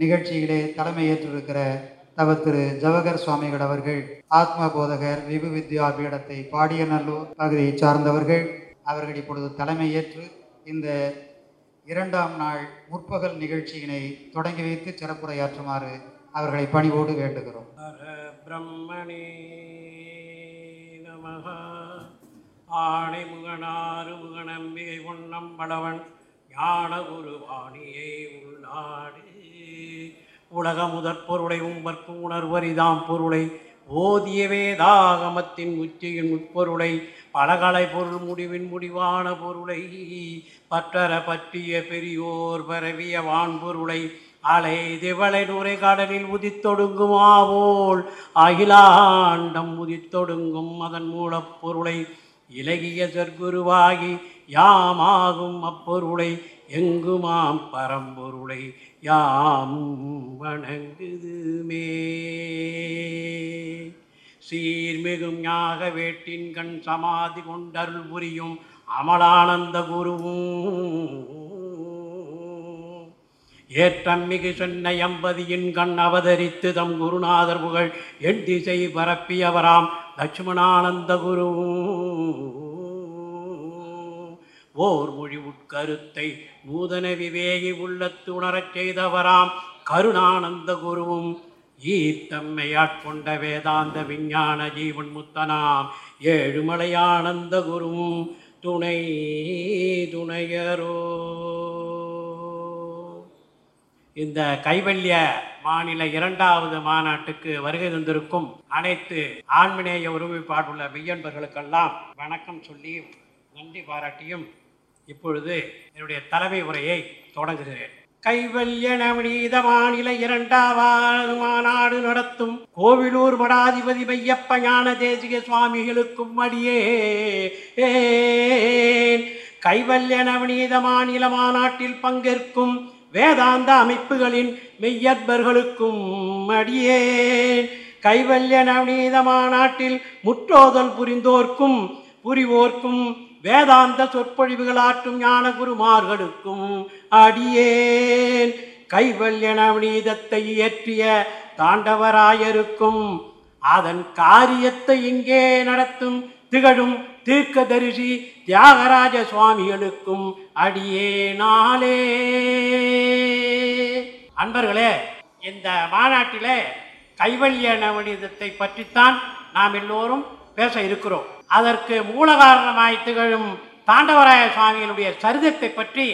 நிகழ்ச்சியிலே தலைமையேற்றிருக்கிற தவ திரு ஜவஹர் சுவாமிகள் அவர்கள் ஆத்ம போதகர் விபு வித்யா பீடத்தை பாடியநல்லூர் பகுதியை சார்ந்தவர்கள் அவர்கள் இப்பொழுது தலைமையேற்று இந்த இரண்டாம் நாள் முற்பகல் நிகழ்ச்சியினை தொடங்கி வைத்து சிறப்புரையாற்றுமாறு அவர்களை பணிவோடு வேண்டுகிறோம். பிரம்மணே நமஹ. ஆணை முகனாறு முகநம்பிகை உண்ணம் படவன் ஞான குருவாணியை உள்நாடு. உலக முதற் பொருளை உம்பர்க்கும் உணர்வரிதாம் பொருளை. ஓதிய வேதாகமத்தின் உச்சியின் உட்பொருளை. பலகலை பொருள் முடிவின் முடிவான பொருளை. பற்றற பற்றிய பெரியோர் பரவிய வான்பொருளை. அலை திவளை நுரை கடலில் உதித்தொடுங்குமாவோல் அகிலாண்டம் உதித்தொடுங்கும் அதன் மூலப்பொருளை இலகிய சர்க்குருவாகி யாமாகும் அப்பொருளை எங்குமாம் பரம்பொருளை யாம் வணங்குதுமே சீர்மிகும் ஞாக வேட்டின் கண் சமாதி கொண்டருள் புரியும் அமலானந்த குருவும். ஏற்றம் மிகு சென்னை எம்பதியின் கண் அவதரித்து தம் குருநாதர் புகழ் என் திசை பரப்பியவராம் லட்சுமணானந்த குருவும். ஓர் மொழி உட்கருத்தை நூதன விவேகி உள்ளத்து உணரச் செய்தவராம் கருணானந்த குருவும். ஈர்த்தம்மையாட்கொண்ட வேதாந்த விஞ்ஞான ஜீவன் முத்தனாம் ஏழுமலையானந்த குருவும். துணை துணையரோ. இந்த கைவல்ய மாநில இரண்டாவது மாநாட்டுக்கு வருகை தந்திருக்கும் அனைத்து ஆண்மநேய ஒருமைப்பாடுள்ள மெய்யன்பர்களுக்கெல்லாம் வணக்கம் சொல்லி நன்றி பாராட்டியும் இப்பொழுது என்னுடைய தலைமை உரையை தொடங்குகிறேன். கைவல்ய நவநீத மாநில இரண்டாவது மாநாடு நடத்தும் கோவிலூர் மடாதிபதி மையப்ப ஞான தேசிக சுவாமிகளுக்கும் அடியே. கைவல்ய நவநீத மாநில மாநாட்டில் பங்கேற்கும் வேதாந்த அமைப்புகளின் மெய்யற்பர்களுக்கும் அடியேன் கைவல்ய நவநீத மாநாட்டில் முற்றோதல் புரிந்தோர்க்கும் புரிவோர்க்கும் வேதாந்த சொற்பொழிவுகளாற்றும் ஞான குருமார்களுக்கும் அடியேன் கைவல்ய நவநீதத்தை இயற்றிய தாண்டவராயருக்கும் அதன் காரியத்தை இங்கே நடத்தும் திகழும் தீர்க்கதரிசி தியாகராஜ சுவாமிகளுக்கும் அடியேனாலே. அன்பர்களே இந்த மாநாட்டிலே கைவல்ய நவநீதத்தை பற்றித்தான் நாம் எல்லோரும் பேச இருக்கிறோம். அதற்கு மூல காரணமாய் திகழும் தாண்டவராய சுவாமிகளுடைய சரிதத்தை பற்றி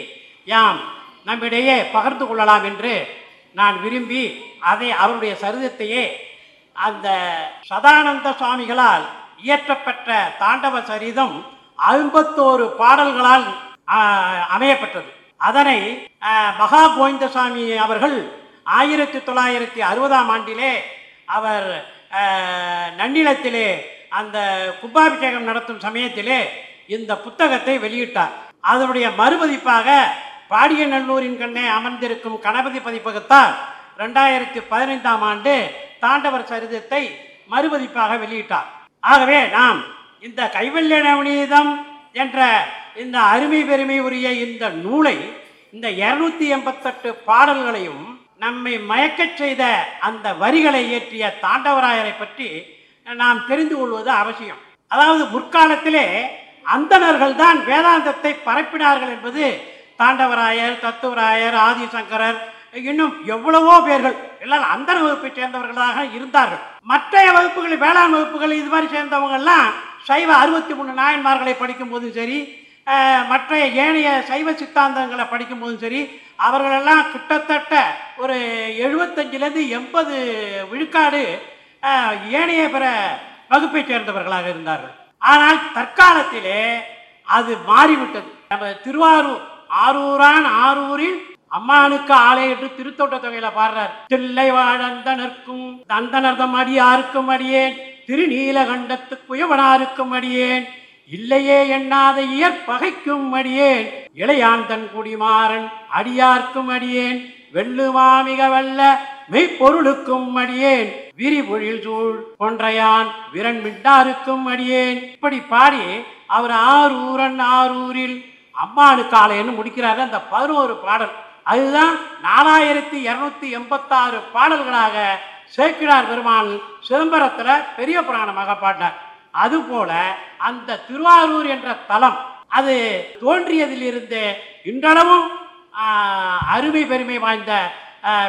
யாம் நம்மிடையே பகிர்ந்து கொள்ளலாம் என்று நான் விரும்பி அதை அவருடைய சரிதத்தையே அந்த சதானந்த சுவாமிகளால் இயற்றப்பெற்ற தாண்டவ சரிதம் ஐம்பத்தோரு பாடல்களால் அமையப்பட்டது அதனை மகா கோவிந்தசாமி அவர்கள் ஆயிரத்தி தொள்ளாயிரத்தி அறுபதாம் ஆண்டிலே அவர் நன்னிலத்திலே அந்த கும்பாபிஷேகம் நடத்தும் சமயத்திலே இந்த புத்தகத்தை வெளியிட்டார். அதனுடைய மறுபதிப்பாக பாடியநல்லூரின் கண்ணே அமர்ந்திருக்கும் கணபதி பதிப்பகத்தார் ரெண்டாயிரத்தி பதினைந்தாம் ஆண்டு தாண்டவர் சரிதத்தை மறுபதிப்பாக வெளியிட்டார். ஆகவே நாம் இந்த கைவல்ய நவநீதம் என்ற இந்த அருமை பெருமை உரிய இந்த நூலை இந்த இருநூத்தி எண்பத்தெட்டு பாடல்களையும் நம்மை மயக்கச் செய்த அந்த வரிகளை இயற்றிய தாண்டவராயரை பற்றி நாம் தெரிந்து கொள்வது அவசியம். அதாவது முற்காலத்திலே அந்தணர்கள் தான் வேதாந்தத்தை பரப்பினார்கள் என்பது தாண்டவராயர் தத்துவராயர் ஆதிசங்கரர் இன்னும் எவ்வளவோ பேர்கள் எல்லாம் அந்தன வகுப்பை சேர்ந்தவர்களாக இருந்தார்கள். மற்றைய வகுப்புகள் வேளாண் வகுப்புகள் இது மாதிரி சேர்ந்தவங்கெல்லாம் சைவ அறுபத்தி மூணு நாயன்மார்களை படிக்கும் போதும் சரி மற்ற ஏனைய சைவ சித்தாந்தங்களை படிக்கும் போதும் சரி அவர்களெல்லாம் கிட்டத்தட்ட ஒரு எழுபத்தஞ்சிலேருந்து எண்பது விழுக்காடு ஏனைய பிற வகுப்பை சேர்ந்தவர்களாக இருந்தார்கள். ஆனால் தற்காலத்திலே அது மாறிவிட்டது. நம்ம திருவாரூர் ஆரூரான் ஆரூரில் அம்மானுக்கு ஆலையிட்டு திருத்தோட்ட தொகையில பாடுறார். தில்லை வாழந்தனர்க்கும் தந்தனர்தம் அடியாருக்கும் அடியேன். திருநீலகண்டத்து குயவனாருக்கும் அடியேன். இல்லையே எண்ணாத இயற்பகைக்கும் அடியேன். இளையாந்தன் குடிமாறன் அடியார்க்கும் அடியேன். வெள்ளுமாமிக வல்ல மெய்ப்பொருளுக்கும் அடியேன். விரிபொழில் சூழ் கொன்றையான். விரன் மிட்டாருக்கும் அடியேன். இப்படி பாடி அவர் ஆரூரன் ஆரூரில். அம்மானு காலைன்னு முடிக்கிறாரு அந்த பதினோரு பாடல். அதுதான் நாலாயிரத்தி இருநூத்தி எண்பத்தாறு பாடல்களாக சேக்கிழார் பெருமான் சிதம்பரத்தில் பெரிய புராணமாக பாடினார். அதுபோல அந்த திருவாரூர் என்ற தலம் அது தோன்றியதிலிருந்து இன்றளவும் அருமை பெருமை வாய்ந்த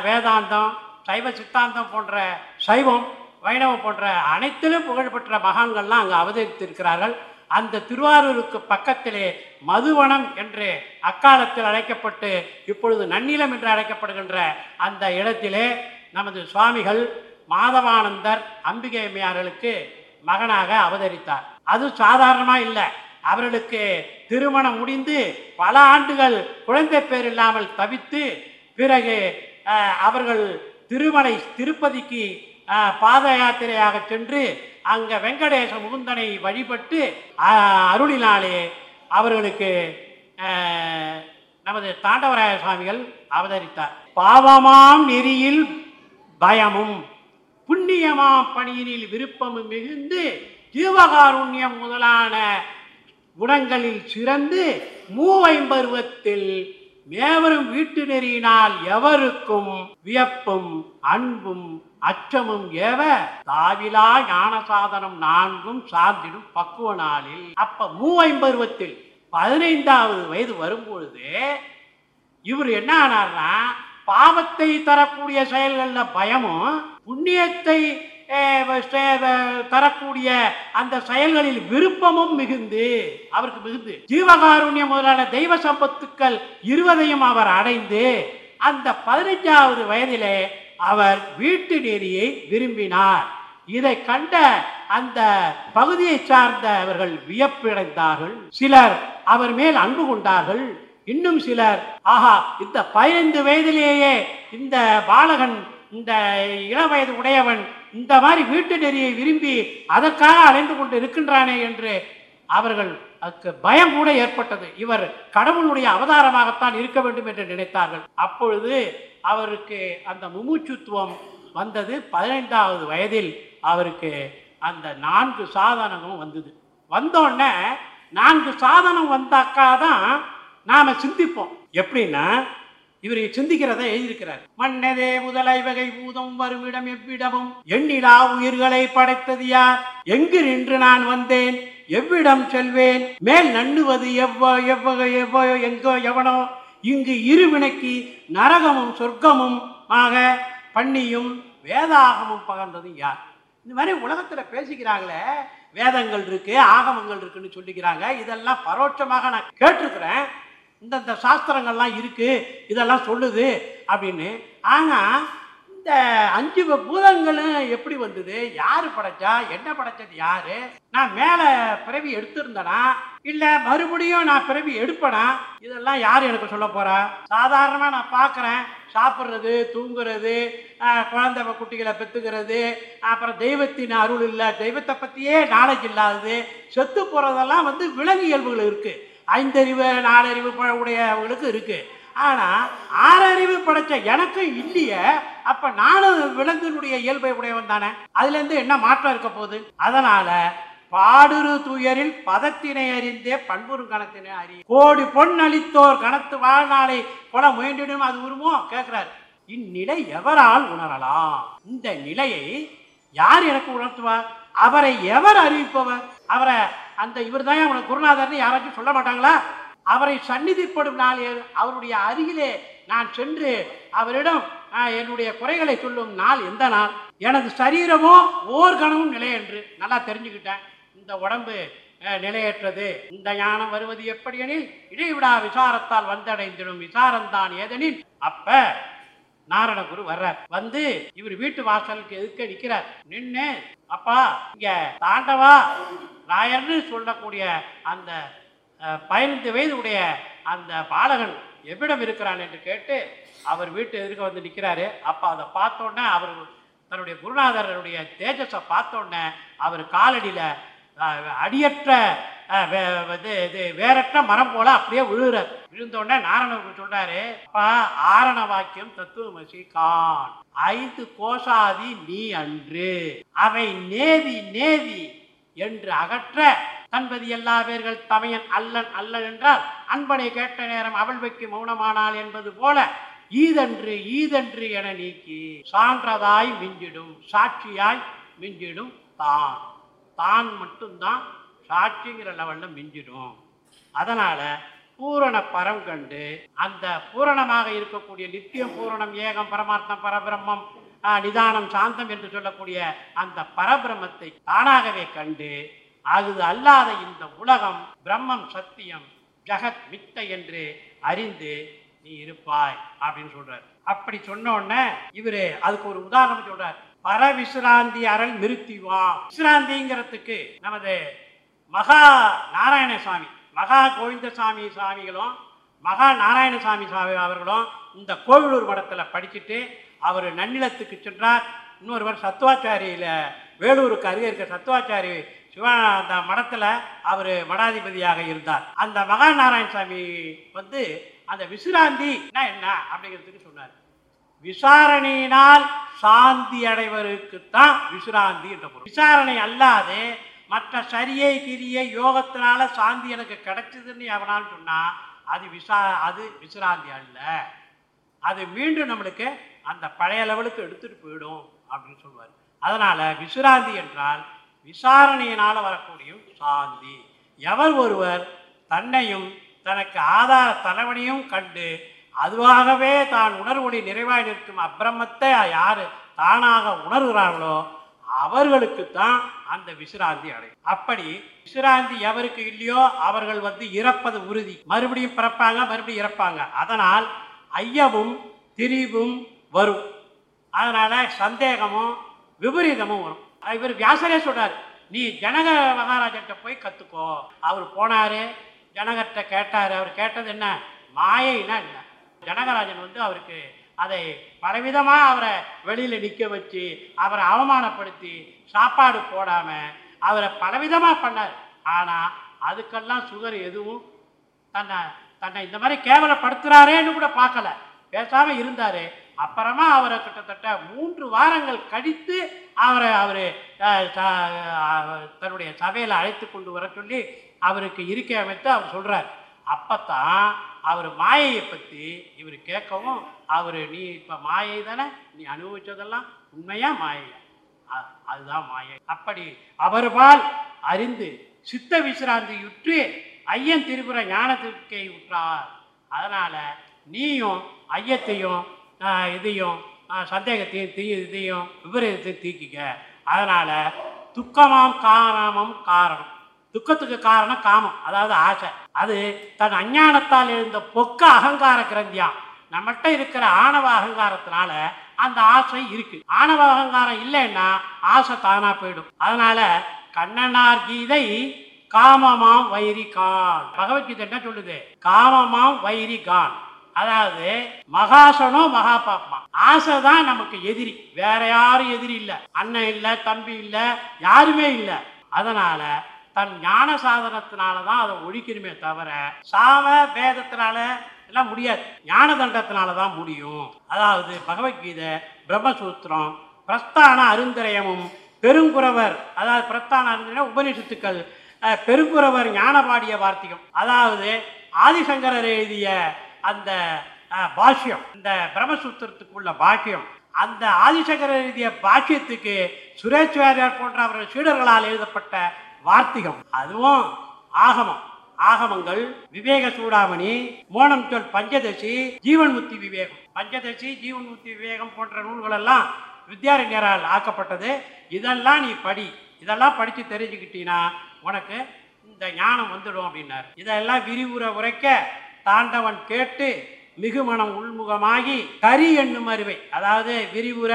வேதாந்தம் சைவ சித்தாந்தம் போன்ற சைவம் வைணவம் போன்ற அனைத்திலும் புகழ்பெற்ற மகான்கள்லாம் அங்கு அவதரித்திருக்கிறார்கள். அந்த திருவாரூருக்கு பக்கத்திலே மதுவனம் என்று அக்காலத்தில் அழைக்கப்பட்டு இப்பொழுது நன்னிலம் என்று அழைக்கப்படுகின்ற அந்த இடத்திலே நமது சுவாமிகள் மாதவானந்தர் அம்பிகை அம்மையார்களுக்கு மகனாக அவதரித்தார். அது சாதாரணமாக இல்லை. அவர்களுக்கு திருமணம் முடிந்து பல ஆண்டுகள் குழந்தை பேர் இல்லாமல் தவித்து பிறகு அவர்கள் திருமலை திருப்பதிக்கு பாத யாத்திரையாக சென்று அங்க வெங்கடேச முகுந்தனை வழிபட்டு அருளினாலே அவர்களுக்கு நமது தாண்டவராய சுவாமிகள் அவதரித்தார். பாவமாம் நெறியில் பயமும் புண்ணியமாம் பணியினில் விருப்பமும் மிகுந்து ஜீவகாருண்யம் முதலான குணங்களில் சிறந்து மூவைம்பருவத்தில் மேவரும் வீட்டு நெறியினால் எவருக்கும் வியப்பும் அன்பும் அச்சமும் ஏவ தாவிலா ஞான சாதனம் நான்கும் சார்ந்திடும் பக்குவ நாளில். அப்ப மூவைம்பருவத்தில் பதினைந்தாவது வயது வரும்பொழுது இவர் என்ன ஆனார்னா பாவத்தை தரக்கூடிய செயல்கள்ல பயமும் புண்ணியத்தை தரக்கூடிய அந்த செயல்களில் விருப்பமும் மிகுந்து அவருக்கு மிகுந்து. ஜீவகாருண்யம் முதலான தெய்வ சம்பத்துக்கள் இருவதையும் அவர் அடைந்து அந்த பதினைஞ்சாவது வயதிலே அவர் வீட்டு நெறியை விரும்பினார். இதை கண்ட அந்த பகுதியை சார்ந்தவர்கள் வியப்படைந்தார்கள் சிலர் அவர் மேல் அன்பு கொண்டார்கள். இன்னும் சிலர் ஆஹா இந்த பதினைந்து வயதிலேயே இந்த பாலகன் இந்த இளம் வயது உடையவன் இந்த மாதிரி வீட்டு நெறியை விரும்பி அதற்காக அலைந்து கொண்டு இருக்கின்றானே என்று அவர்கள் அதுக்கு பயம் கூட ஏற்பட்டது. இவர் கடவுளுடைய அவதாரமாகத்தான் இருக்க வேண்டும் என்று நினைத்தார்கள். அப்பொழுது அவருக்கு அந்த முமூச்சுத்துவம் வந்தது. பதினைந்தாவது வயதில் அவருக்கு அந்த நான்கு சாதனமும் வந்தது. வந்தோடனே நான்கு சாதனம் வந்தாக்கா தான் நாம சிந்திப்போம். எப்படின்னா இவர் சிந்திக்கிறத எழுதியிருக்கிறார். மன்னதே முதலை வகை பூதம் வருமிடம் எவ்விடமும்? எண்ணிலா உயிர்களை படைத்தது யார்? எங்கு நின்று நான் வந்தேன்? எவ்விடம் செல்வேன்? மேல் நண்ணுவது எவ்வோ எவ்வகை எவ்வோ எங்கோ எவனோ? இங்கு இருவினைக்கு நரகமும் சொர்க்கமும் ஆக பண்ணியும் வேதாகமும் பகர்ந்தது யார்? இந்த மாதிரி உலகத்தில் பேசிக்கிறாங்களே. வேதங்கள் இருக்கு ஆகமங்கள் இருக்குன்னு சொல்லிக்கிறாங்க. இதெல்லாம் பரோட்சமாக நான் கேட்டிருக்கிறேன். இந்தந்த சாஸ்திரங்கள்லாம் இருக்குது இதெல்லாம் சொல்லுது அப்படின்னு. ஆனால் இந்த அஞ்சு பூதங்களும் எப்படி வந்தது? யார் படைச்சா? என்ன படைச்சது? யாரு? நான் மேலே பிறவி எடுத்திருந்தனா? இல்லை மறுபடியும் நான் பிறவி எடுப்பனா? இதெல்லாம் யார் எனக்கு சொல்ல போகிறா சாதாரணமாக நான் பார்க்குறேன் சாப்பிட்றது தூங்குறது குழந்தை குட்டிகளை பெற்றுக்கிறது அப்புறம் தெய்வத்தின் அருள் இல்லை தெய்வத்தை பற்றியே நாலேஜ் இல்லாதது செத்து போகிறதெல்லாம் வந்து விலங்கு இயல்புகள் இருக்குது ஐந்தறிவு நாலறிவு உடையவங்களுக்கு இருக்கு. ஆனால் ஆறறிவு படைச்ச எனக்கும் இல்லையே அப்போ நானும் விலங்கினுடைய இயல்பை உடையவன் தானே? அதுலேருந்து என்ன மாற்றம் இருக்க போகுது? அதனால பாடுரு துயரில் பதத்தினை அறிந்தே பண்புறும் கணத்தினை அறிய கோடி பொன் அளித்தோர் கணத்து வாழ்நாளை கொல முயன்றிடும் அது உருமோ? கேட்கிறார் இந்நிலை எவரால் உணரலாம்? இந்த நிலையை யார் எனக்கு உணர்த்துவார்? அவரை எவர் அறிவிப்பவர்? அவரை அந்த இவர் தான் அவனுக்கு குருநாதர்னு யாராச்சும் சொல்ல மாட்டாங்களா? அவரை சந்நிதிப்படும் நாள் அவருடைய அருகிலே நான் சென்று அவரிடம் என்னுடைய குறைகளை சொல்லும் நாள் எந்த நாள்? எனது சரீரமும் ஓர் கணமும் நிலை என்று. நல்லா தெரிஞ்சுக்கிட்டேன். இந்த உடம்பு நிலையற்றது. இந்த ஞானம் வருவது எப்படி எனில் இடைவிடா விசாரத்தால் வந்தடைந்திடும். விசாரம்தான் ஏதெனில் அப்ப நாரணகுரு வர்றார். வந்து இவர் வீட்டு வாசலுக்கு எதுக்க நிக்கிறார் நின்று அப்பா இங்க தாண்டவா. ராயர்னு சொல்லக்கூடிய அந்த பதினைந்து வயது உடைய அந்த பாலகன் எவ்விடம் இருக்கிறான் என்று கேட்டு அவர் வீட்டு எதிர்க்க வந்து நிற்கிறாரு அப்போ அதை பார்த்தோன்னே அவர் தன்னுடைய குருநாதரனுடைய தேஜஸை பார்த்தோன்னே அவர் காலடியில் அடியற்ற அஹ், இது இது வேறற்ற மரம் போல அப்படியே விழுகிறார் விழுந்தோடனே உடனே சொல்றாரு ஆரண வாக்கியம் தத்துவமசி கான். ஐந்து கோஷாதி நீ அன்று. அவை நேதி நேதி என்று அகற்ற தன்பதி எல்லா பேர்கள் தமையன் அல்லன் அல்லன் என்றால் அன்பனை கேட்ட நேரம் அவள் வைக்கு மௌனமானாள் என்பது போல ஈதன்று ஈதன்று என நீக்கி சான்றதாய் மிஞ்சிடும் சாட்சியாய் மிஞ்சிடும் தான். தான் மட்டும்தான் சாட்சிங்கிற லெவலில் மிஞ்சிடும். அதனால பூரண பரம் கண்டு அந்த பூரணமாக இருக்கக்கூடிய நித்தியம் பூரணம் ஏகம் பரமார்த்தம் பரபிரம்மம் நிதானம் சாந்தம் என்று சொல்லக்கூடிய அந்த பரபிரம்மத்தை தானாகவே கண்டு அது அல்லாத இந்த உலகம் பிரம்மம் சத்தியம் ஜெகத் மித்த என்று அறிந்து நீ இருப்பாய் அப்படின்னு சொல்றார். அப்படி சொன்னோடனே இவரு அதுக்கு ஒரு உதாரணம் சொல்றார். பரவிசிராந்தி அரண் நிறுத்திவா விசிராந்திங்கிறதுக்கு நமது மகா நாராயண சுவாமி மகா கோவிந்தசாமி சுவாமிகளும் மகா நாராயணசாமி சுவாமி அவர்களும் இந்த கோவிலூர் மடத்தில் படிச்சுட்டு அவர் நன்னிலத்துக்கு சென்றார். இன்னொருவர் சத்துவாச்சாரியில் வேலூருக்கு அருகே இருக்க சத்துவாச்சாரி சிவா அந்த மடத்தில் அவர் மடாதிபதியாக இருந்தார். அந்த மகா நாராயணசாமி வந்து அந்த விசிராந்தினா என்ன அப்படிங்கிறதுக்கு சொன்னார். விசாரணையினால் சாந்தி அடைவருக்குத்தான் விசிராந்தி என்ற பொருள். விசாரணை அல்லாது மற்ற சரியை கிரியை யோகத்தினால சாந்தி எனக்கு கிடைச்சதுன்னு எவனால் சொன்னால் அது விசா அது விசிராந்தி அல்ல. அது மீண்டும் நம்மளுக்கு அந்த பழைய லெவலுக்கு எடுத்துகிட்டு போயிடும் அப்படின்னு சொல்லுவார் அதனால் விசிராந்தி என்றால் விசாரணையினால் வரக்கூடிய சாந்தி. எவர் ஒருவர் தன்னையும் தனக்கு ஆதார தலைவனையும் கண்டு அதுவாகவே தான் உணர்வுடைய நிறைவாய் நிற்கும் அப்பிரமத்தை யார் தானாக உணர்கிறார்களோ அவர்களுக்கு தான் அந்த விசிராந்தி அடையும். அப்படி விசிராந்தி எவருக்கு இல்லையோ அவர்கள் வந்து இறப்பது உறுதி. மறுபடியும் பிறப்பாங்க மறுபடியும் இறப்பாங்க. அதனால் ஐயமும் திரிவும் வரும். அதனால சந்தேகமும் விபரீதமும் வரும். இவர் வியாசரே சொல்றாரு நீ ஜனக மகாராஜர்கிட்ட போய் கத்துக்கோ. அவர் போனாரு ஜனகர்கிட்ட கேட்டாரு. அவர் கேட்டது என்ன? மாயைனா என்ன? ஜனகராஜன் வந்து அவருக்கு அதை பலவிதமாக அவரை வெளியில் நிற்க வச்சு அவரை அவமானப்படுத்தி சாப்பாடு போடாமல் அவரை பலவிதமாக பண்ணார். ஆனால் அதுக்கெல்லாம் சுகர் எதுவும் தன்னை தன்னை இந்த மாதிரி கேவலப்படுத்துகிறாரேன்னு கூட பார்க்கல. பேசாமல் இருந்தார். அப்புறமா அவரை கிட்டத்தட்ட மூன்று வாரங்கள் கழித்து அவரை அவர் தன்னுடைய சபையில் அழைத்து கொண்டு வர சொல்லி அவருக்கு இருக்கை அமைத்து அவர் சொல்கிறார் அப்போ தான் அவர் மாயையை பற்றி இவர் கேட்கவும் அவர் நீ இப்போ மாயை தானே? நீ அனுபவித்ததெல்லாம் உண்மையாக மாயை அ- அதுதான் மாயை. அப்படி அவர்பால் அறிந்து சித்த விசிராந்தியுற்று ஐயன் திருபுற ஞானத்திற்கை உற்றார். அதனால் நீயும் ஐயத்தையும் இதையும் சந்தேகத்தையும் தீ இதையும் விபரீதத்தையும் தீக்கிக்க அதனால் துக்கமாம் காரணமும் காரணம். துக்கத்துக்கு காரணம் காமம் அதாவது ஆசை. அது தன் அஞ்ஞானத்தால் எழுந்த பொக்க அகங்கார கிரந்தியாம். நம்மகிட்ட இருக்கிற ஆணவ அகங்காரத்தினால அந்த ஆசை இருக்கு. ஆணவ அகங்காரம் இல்லைன்னா ஆசை தானா போயிடும். அதனால கண்ணனார் கீதை காமமாம் வைரி கான் பகவத்கீதை என்ன சொல்லுது? காமமாம் வைரி கான் அதாவது மகாசனோ மகா பாப்மா ஆசை தான் நமக்கு எதிரி. வேற யாரும் எதிரி இல்ல. அண்ணன் இல்ல தம்பி இல்ல யாருமே இல்ல. அதனால தன் ஞான சாதனத்தினால தான் அதை ஒழிக்கணுமே தவிர சாம பேதத்தினால எல்லாம் முடியாது. ஞான தண்டத்தினால தான் முடியும். அதாவது பகவத்கீதை பிரம்மசூத்திரம் பிரஸ்தான அருந்திரயமும் பெருங்குறவர் அதாவது பிரஸ்தான அருந்திரயம் உபனிஷத்துக்கள் பெருங்குறவர் ஞானபாடிய வார்த்திகம். அதாவது ஆதிசங்கரர் எழுதிய அந்த பாஷ்யம் இந்த பிரம்மசூத்திரத்துக்குள்ள பாஷ்யம். அந்த ஆதிசங்கரர் எழுதிய பாஷ்யத்துக்கு சுரேஷ்வாரியார் போன்ற அவர்கள் சீடர்களால் எழுதப்பட்ட வார்த்திகம். அதுவும் ஆகமம். ஆகமங்கள் விவேக சூடாமணி மோனம் சொல் பஞ்சதசி ஜீவன்முக்தி விவேகம். பஞ்சதசி ஜீவன்முக்தி விவேகம் போன்ற நூல்கள் எல்லாம் வித்யாரண்யரால் ஆக்கப்பட்டது. இதெல்லாம் நீ படி. இதெல்லாம் படித்து தெரிஞ்சுக்கிட்டீங்கன்னா உனக்கு இந்த ஞானம் வந்துடும் அப்படின்னார். இதெல்லாம் விரிவுர உரைக்க தாண்டவன் கேட்டு மிகுமனம் உள்முகமாகி கரி என்னும் அருவை அதாவது விரிவுர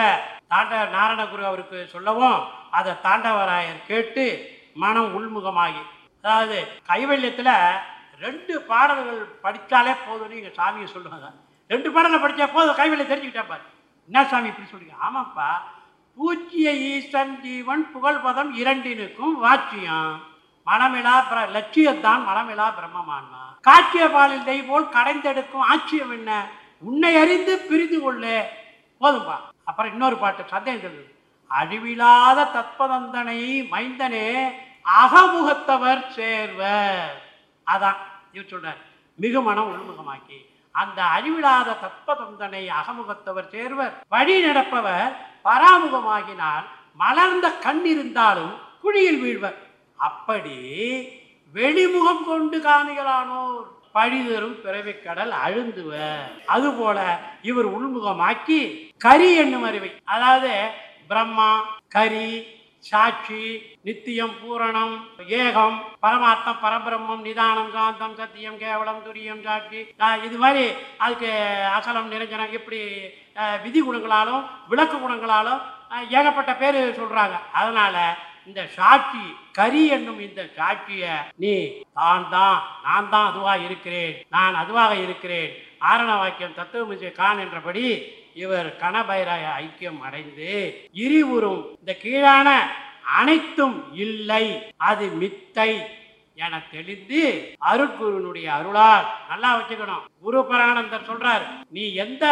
தாண்ட நாரணகுரு அவருக்கு சொல்லவும் அதை தாண்டவராயர் கேட்டு மனம் உள்முகமாகி. அதாவது கைவல்யத்தில் ரெண்டு பாடல்கள் படித்தாலே போதும்னு எங்கள் சாமியை சொல்லுவாங்க. ரெண்டு பாடலை படித்தா போதும் கைவல்யம் தெரிஞ்சுக்கிட்டா பாரு. என்ன சாமி இப்படி சொல்லுங்க ஆமாப்பா. பூஜ்ய ஈசன் ஜீவன் புகழ்பதம் இரண்டினுக்கும் வாட்சியம் மனமிலா பிர லட்சியத்தான் மனமிலா பிரம்மமான்மா. காட்சிய பாலில் தெய் போல் கடைந்தெடுக்கும் ஆட்சியம் என்ன? உன்னை அறிந்து பிரிந்து கொள்ளு. போதும்பா. அப்புறம் இன்னொரு பாட்டு சந்தேகம் சொல்லுது அழிவிலாத தத்பதந்தனை மைந்தனே அகமுகத்தவர் சேர்வர். அதான் இவர் சொல்றார். மிகுமனம் உள்முகமாக்கி அந்த அழிவிலாத தத்பதந்தனை அகமுகத்தவர் சேர்வர். வழி நடப்பவர் பராமுகமாகினால் மலர்ந்த கண் இருந்தாலும் குழியில் வீழ்வர். அப்படி வெளிமுகம் கொண்டு காமிகளானோர் பழிதரும் பிறவி கடல் அழுந்துவர். அதுபோல இவர் உள்முகமாக்கி கரி என்னும் அறிவை அதாவது பிரம்மா கரி சாட்சி நித்தியம் பூரணம் ஏகம் பரமார்த்தம் பரபிரம்மம் நிதானம் சாந்தம் சத்தியம் கேவலம் துரியம் சாட்சி. இது மாதிரி அதுக்கு அசலம் நிரஞ்சனம் இப்படி விதி குணங்களாலும் விளக்கு குணங்களாலும் ஏகப்பட்ட பேர் சொல்றாங்க. அதனால இந்த சாட்சி கரி என்னும் இந்த சாட்சிய நீ தான் தான் நான் தான் அதுவாக இருக்கிறேன் நான் அதுவாக இருக்கிறேன் ஆரண வாக்கியம் தத்துவமிசை கான் என்றபடி இவர் கணபைராய ஐக்கியம் அடைந்து இருவரும் இந்த கீழான அனைத்தும் இல்லை அது மித்தை என தெளிந்து அருட்குருனுடைய அருளால் நல்லா வச்சுக்கணும். குரு பரானந்தர் சொல்றார் நீ எந்த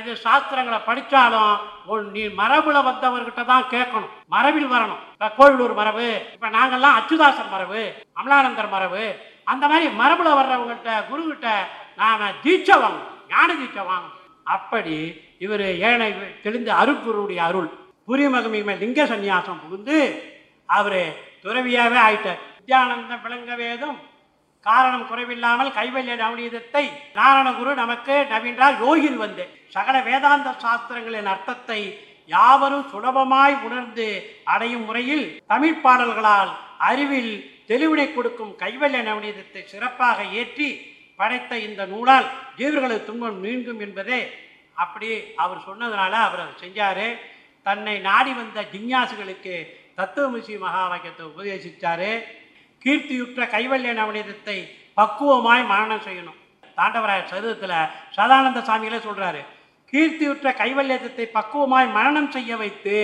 இது சாஸ்திரங்களை படிச்சாலும் உன் நீ மரபுல வந்தவர்கிட்ட தான் கேட்கணும். மரபில் வரணும். இப்ப கோவிலூர் மரபு இப்ப நாங்கெல்லாம் அச்சுதாசன் மரபு அமலானந்தர் மரபு அந்த மாதிரி மரபுல வர்றவங்கள்ட்ட குருகிட்ட நாம தீட்சை வாங்கணும் ஞான தீட்சை வாங்கணும் அப்படி இவர் ஏழை தெளிந்த அருட்குருடைய அருள் புரியமகமி லிங்க சந்நியாசம் புகுந்து அவர் துறவியாகவே ஆயிட்டார். வித்யானந்த விளங்க வேதம் காரணம் குறைவில்லாமல் கைவல்ய நவநீதத்தை நாராயணகுரு நமக்கு நவீன்றால் யோகில் வந்து. சகல வேதாந்த சாஸ்திரங்களின் அர்த்தத்தை யாவரும் சுலபமாய் உணர்ந்து அடையும் முறையில் தமிழ் பாடல்களால் அறிவில் தெளிவினை கொடுக்கும் கைவல்ய நவநீதத்தை சிறப்பாக ஏற்றி படைத்த இந்த நூலால் ஜீவர்களது துன்பம் நீங்கும் என்பதே அப்படி அவர் சொன்னதுனால அவர் அதை செஞ்சார். தன்னை நாடி வந்த ஜிஞ்ஞாசுகளுக்கு தத்துவமிசி மகா வாக்கியத்தை உபதேசித்தார் கீர்த்தியுற்ற கைவல்ய நவநீதத்தை பக்குவமாய் மரணம் செய்யணும். தாண்டவராய சருதத்தில் சதானந்த சாமிகளே சொல்கிறாரு கீர்த்தியுற்ற கைவல்யத்தை பக்குவமாய் மரணம் செய்ய வைத்து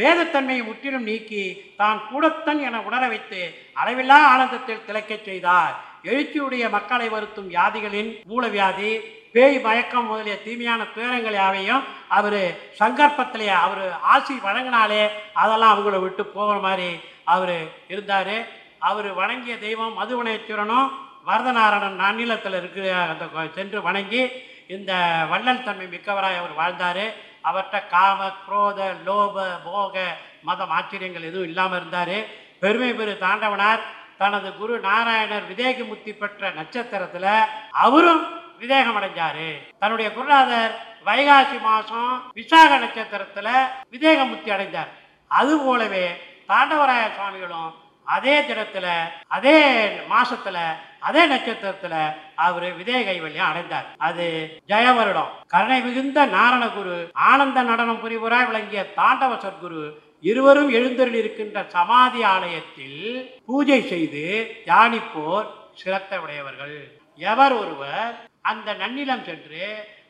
வேதத்தன்மையை முற்றிலும் நீக்கி தான் கூடத்தன் என உணர வைத்து அளவில்லா ஆனந்தத்தில் திளைக்கச் செய்தார். எழுச்சியுடைய மக்களை வருத்தும் வியாதிகளின் மூலவியாதி பேய் மயக்கம் முதலிய தீமையான துயரங்கள் யாவையும் அவர் சங்கற்பத்திலே அவர் ஆசி வழங்கினாலே அதெல்லாம் அவங்கள விட்டு போகிற மாதிரி அவர் இருந்தார். அவர் வணங்கிய தெய்வம் மதுவனேஸ்வரனும் வரதநாராயணன் நன்னிலத்தில் இருக்கிற அந்த சென்று வணங்கி இந்த வள்ளல் தன்மை மிக்கவராய் அவர் வாழ்ந்தார். அவர்கிட்ட காம குரோத லோப போக மதம் ஆச்சரியங்கள் எதுவும் இல்லாமல் இருந்தார். பெருமை பெரு தாண்டவனார். தனது குரு நாராயணர் விதேகமுத்தி பெற்ற நட்சத்திரத்தில் அவரும் விதேகம் அடைஞ்சாரு தன்னுடைய குருநாதர் வைகாசி மாசம் விசாக நட்சத்திரத்துல விதேகமுத்தி அடைந்தார். அது போலவே தாண்டவராய சுவாமிகளும் அதே தினத்துல அதே மாசத்துல அதே நட்சத்திரத்துல அவர் விதய கைவல்யம் அடைந்தார். அது ஜெய வருடம். கருணை மிகுந்த நாரணகுரு ஆனந்த நடனம் புரிவராய் விளங்கிய தாண்டவ சத்குரு இருவரும் எழுந்தருள் இருக்கின்ற சமாதி ஆலயத்தில் பூஜை செய்து தியானிப்போர் சிரத்த உடையவர்கள். எவர் ஒருவர் அந்த நன்னிலம் சென்று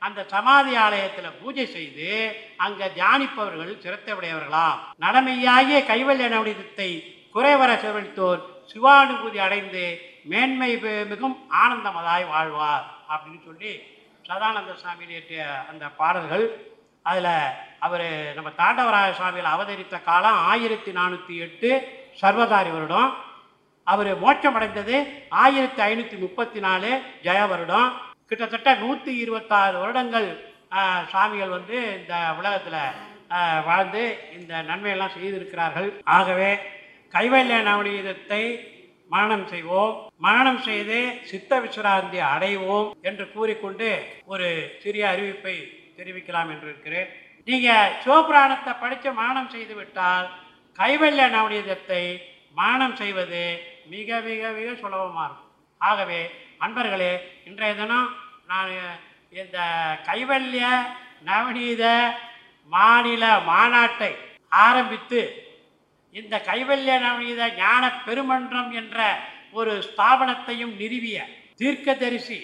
அந்த சமாதி ஆலயத்தில் பூஜை செய்து அங்க தியானிப்பவர்கள் சிரத்தை உடையவர்களாம் நடமையாகிய கைவல்ய நவனிதத்தை குறைவர செவழித்தோர் சிவானுபூதி அடைந்து மேன்மை மிகவும் மிகும் ஆனந்தமதாய் வாழ்வார். அப்படின்னு சொல்லி சதானந்த சுவாமி இயற்றிய அந்த பாடல்கள் அதில் அவர் நம்ம தாண்டவராய சுவாமியில் அவதரித்த காலம் ஆயிரத்தி நானூற்றி எட்டு சர்வதாரி வருடம். அவர் மோட்சம் அடைந்தது ஆயிரத்தி ஐநூற்றி முப்பத்தி நாலு ஜெய வருடம். கிட்டத்தட்ட நூற்றி இருபத்தாறு வருடங்கள் சுவாமிகள் வந்து இந்த உலகத்தில் வாழ்ந்து இந்த நன்மையெல்லாம் செய்திருக்கிறார்கள். ஆகவே கைவல்ய நவநீதத்தை மரணம் செய்வோம். மரணம் செய்து சித்த விசுராந்தி அடைவோம் என்று கூறிக்கொண்டு ஒரு சிறிய அறிவிப்பை தெரிவிக்கலாம் என்று இருக்கிறேன். நீங்க சிவபுராணத்தை படித்து மானம் செய்து விட்டால் கைவல்ய நவநீதத்தை மானம் செய்வது மிக மிக மிக சுலபமாக இருக்கும். ஆகவே அன்பர்களே இன்றைய தினம் நான் இந்த கைவல்ய நவநீத மாநில மாநாட்டை ஆரம்பித்து இந்த கைவல்ய நவநீத ஞான பெருமன்றம் என்ற ஒரு ஸ்தாபனத்தையும் நிறுவிய தீர்க்கதரிசி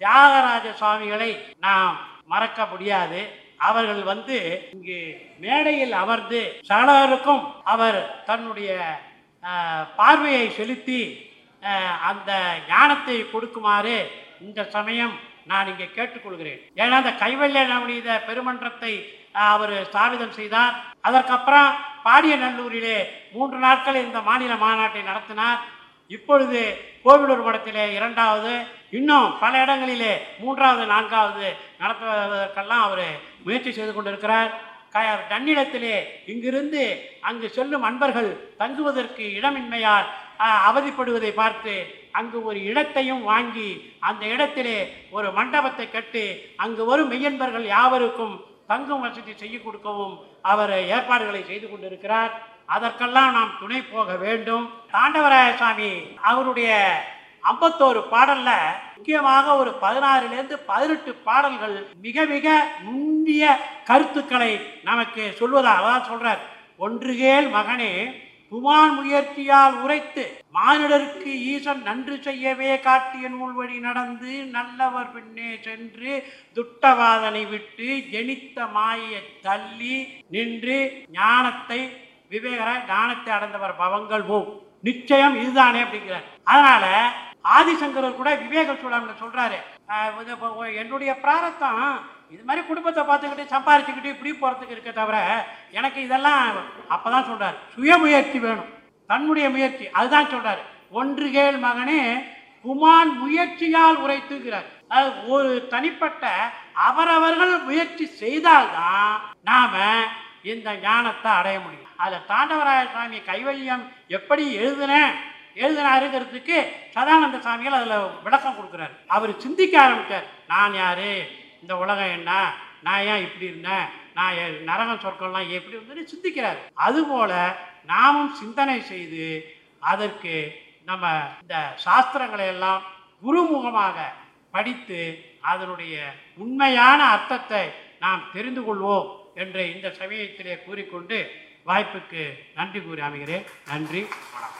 தியாகராஜ சுவாமிகளை நாம் மறக்க முடியாது. அவர்கள் வந்து இங்கு மேடையில் அமர்ந்து சகலருக்கும் அவர் தன்னுடைய பார்வையை செலுத்தி அந்த ஞானத்தை கொடுக்குமாறு இந்த சமயம் நான் இங்கே கேட்டுக்கொள்கிறேன். ஏன்னா அந்த கைவல்ய நவநீத பெருமன்றத்தை அவர் ஸ்தாபிதம் செய்தார். அதற்கப்புறம் பாடியநல்லூரிலே மூன்று நாட்கள் இந்த மாநில மாநாட்டை நடத்தினார். இப்பொழுது கோவிலூர் மடத்திலே இரண்டாவது இன்னும் பல இடங்களிலே மூன்றாவது நான்காவது நடத்துவதற்கெல்லாம் அவர் முயற்சி செய்து கொண்டிருக்கிறார். க தன்னிடத்திலே இங்கிருந்து அங்கு செல்லும் அன்பர்கள் தங்குவதற்கு இடமின்மையால் அவதிப்படுவதை பார்த்து அங்கு ஒரு இடத்தையும் வாங்கி அந்த இடத்திலே ஒரு மண்டபத்தை கட்டி அங்கு வரும் மெய்யன்பர்கள் யாவருக்கும் தங்கும் வசதி செய்ய கொடுக்கவும் அவர் ஏற்பாடுகளை செய்து கொண்டிருக்கிறார். அதற்கெல்லாம் நாம் துணை போக வேண்டும். தாண்டவராய சுவாமி அவருடைய ஐம்பத்தோரு பாடல்ல முக்கியமாக ஒரு பதினாறுலேருந்து பதினெட்டு பாடல்கள் மிக மிக நுண்ணிய கருத்துக்களை நமக்கு சொல்வதாக தான் சொல்றார். ஒன்றுகேல் மகனே புமான் முயற்சியால் உரைத்து மானிடருக்கு ஈசன் நன்று செய்யவே காட்டிய நூல்வழி நடந்து நல்லவர் பின்னே சென்று துட்டவாதனை விட்டு ஜெனித்த மாயை தள்ளி நின்று ஞானத்தை விவேகர ஞானத்தை அடைந்தவர் பவங்கள் போ நிச்சயம் இதுதானே அப்படிங்கிறார். அதனால ஆதிசங்கரர் கூட விவேக சூழல்ல சொல்றாரு. இது என்னுடைய பிராரத்தம் இது மாதிரி குடும்பத்தை பார்த்துக்கிட்டு சம்பாரிச்சுக்கிட்டு இப்படி போகிறதுக்கு இருக்க தவிர எனக்கு இதெல்லாம் அப்போதான் சொல்கிறார் சுய சுயமுயற்சி வேணும். தன்னுடைய முயற்சி அதுதான் சொல்கிறார் ஒன்று கேள் மகனே குமான் முயற்சியால் உரைத்துகிறார். அது ஒரு தனிப்பட்ட அவரவர்கள் முயற்சி செய்தால்தான் நாம் இந்த ஞானத்தை அடைய முடியும். அதில் தாண்டவராய சுவாமி கைவல்யம் எப்படி எழுதுனேன்? எழுதினாருங்கிறதுக்கு சதானந்த சாமிகள் அதில் விளக்கம் கொடுக்குறாரு. அவர் சிந்திக்க ஆரம்பித்தார் நான் யார்? இந்த உலகம் என்ன? நான் ஏன் இப்படி இருந்தேன்? நான் நரகம் சொற்கள்லாம் எப்படி இருந்ததுன்னு சிந்திக்கிறார். அதுபோல் நாமும் சிந்தனை செய்து அதற்கு நம்ம இந்த சாஸ்திரங்களை எல்லாம் குருமுகமாக படித்து அதனுடைய உண்மையான அர்த்தத்தை நாம் தெரிந்து கொள்வோம் என்று இந்த சமயத்திலே கூறிக்கொண்டு வாய்ப்புக்கு நன்றி கூறி அமைகிறேன். நன்றி வணக்கம்.